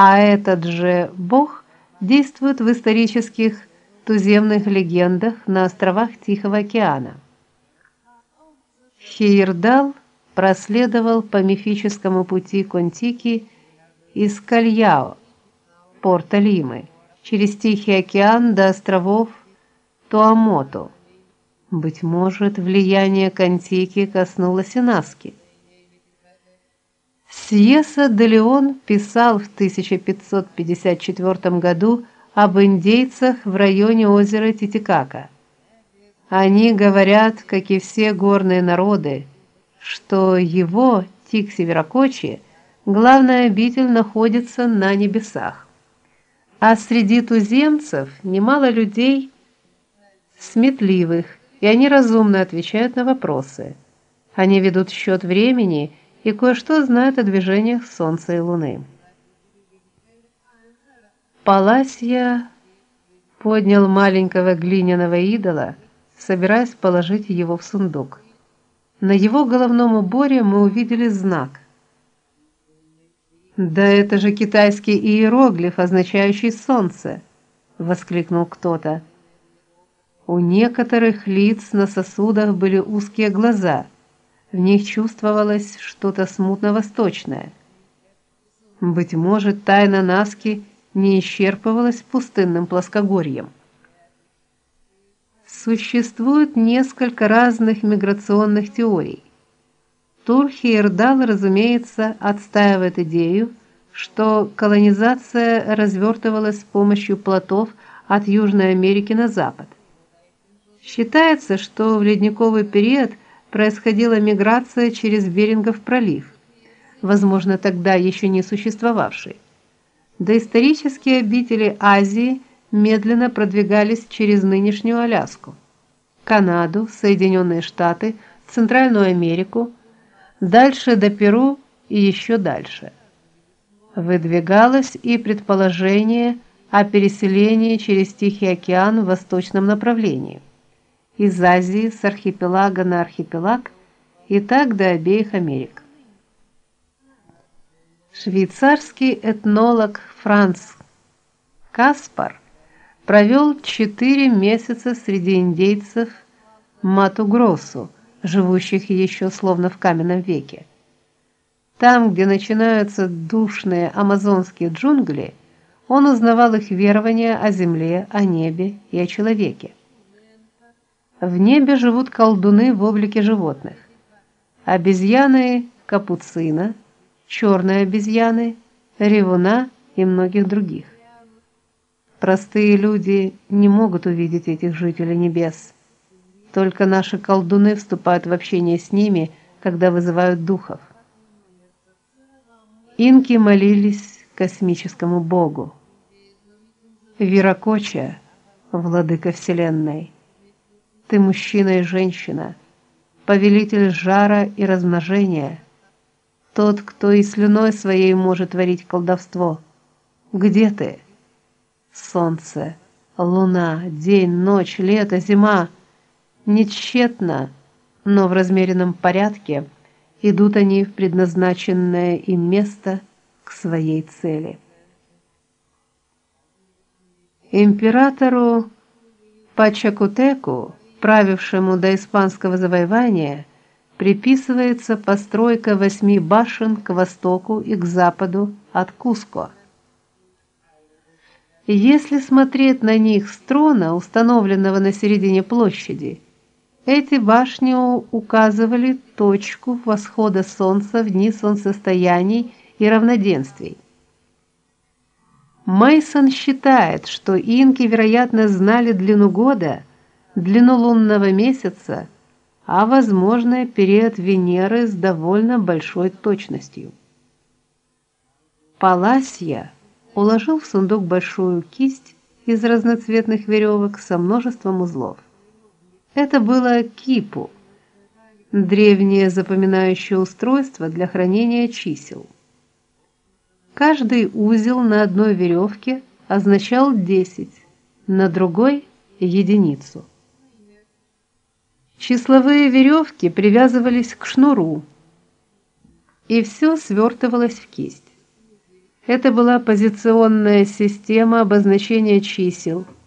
А этот же бог действует в исторических туземных легендах на островах Тихого океана. Хейрдал проследовал по мифическому пути Контики из Кальяо, порта Лимы, через Тихий океан до островов Туамото. Быть может, влияние Контики коснулось и Наски. Сьеса де Леон писал в 1554 году об индейцах в районе озера Титикака. Они говорят, как и все горные народы, что его Тикси-Веракочи главная обитель находится на небесах. А среди туземцев немало людей сметливых, и они разумно отвечают на вопросы. Они ведут счет времени и кое-что знают о движениях солнца и луны. Паласия поднял маленького глиняного идола, собираясь положить его в сундук. На его головном уборе мы увидели знак. Да это же китайский иероглиф, означающий солнце, воскликнул кто-то. У некоторых лиц на сосудах были узкие глаза. В них чувствовалось что-то смутно восточное. Быть может, тайна Наски не исчерпывалась пустынным плоскогорьем. Существует несколько разных миграционных теорий. Турхейрдал, разумеется, отстаивает идею, что колонизация развертывалась с помощью плотов от Южной Америки на запад. Считается, что в ледниковый период происходила миграция через Берингов пролив, возможно, тогда еще не существовавший. Доисторические обители Азии медленно продвигались через нынешнюю Аляску, Канаду, Соединенные Штаты, Центральную Америку, дальше до Перу и еще дальше. Выдвигалось и предположение о переселении через Тихий океан в восточном направлении из Азии с архипелага на архипелаг и так до обеих Америк. Швейцарский этнолог Франц Каспар провел четыре месяца среди индейцев Мату-Гроссу, живущих еще словно в каменном веке. Там, где начинаются душные амазонские джунгли, он узнавал их верования о земле, о небе и о человеке. В небе живут колдуны в облике животных. Обезьяны капуцина, черные обезьяны, ревуна и многих других. Простые люди не могут увидеть этих жителей небес. Только наши колдуны вступают в общение с ними, когда вызывают духов. Инки молились космическому богу. Виракоча, владыка вселенной. Ты мужчина и женщина, повелитель жара и размножения, тот, кто и слюной своей может творить колдовство. Где ты? Солнце, луна, день, ночь, лето, зима нечетно, но в размеренном порядке идут они в предназначенное им место к своей цели. Императору Пачакутеку правившему до испанского завоевания, приписывается постройка восьми башен к востоку и к западу от Куско. Если смотреть на них с трона, установленного на середине площади, эти башни указывали точку восхода солнца в дни солнцестояний и равноденствий. Мейсон считает, что инки, вероятно, знали длину года длину лунного месяца, а возможно, период Венеры с довольно большой точностью. Паласия уложил в сундук большую кисть из разноцветных веревок со множеством узлов. Это было кипу, древнее запоминающее устройство для хранения чисел. Каждый узел на одной веревке означал 10, на другой единицу. Числовые веревки привязывались к шнуру, и все свертывалось в кисть. Это была позиционная система обозначения чисел –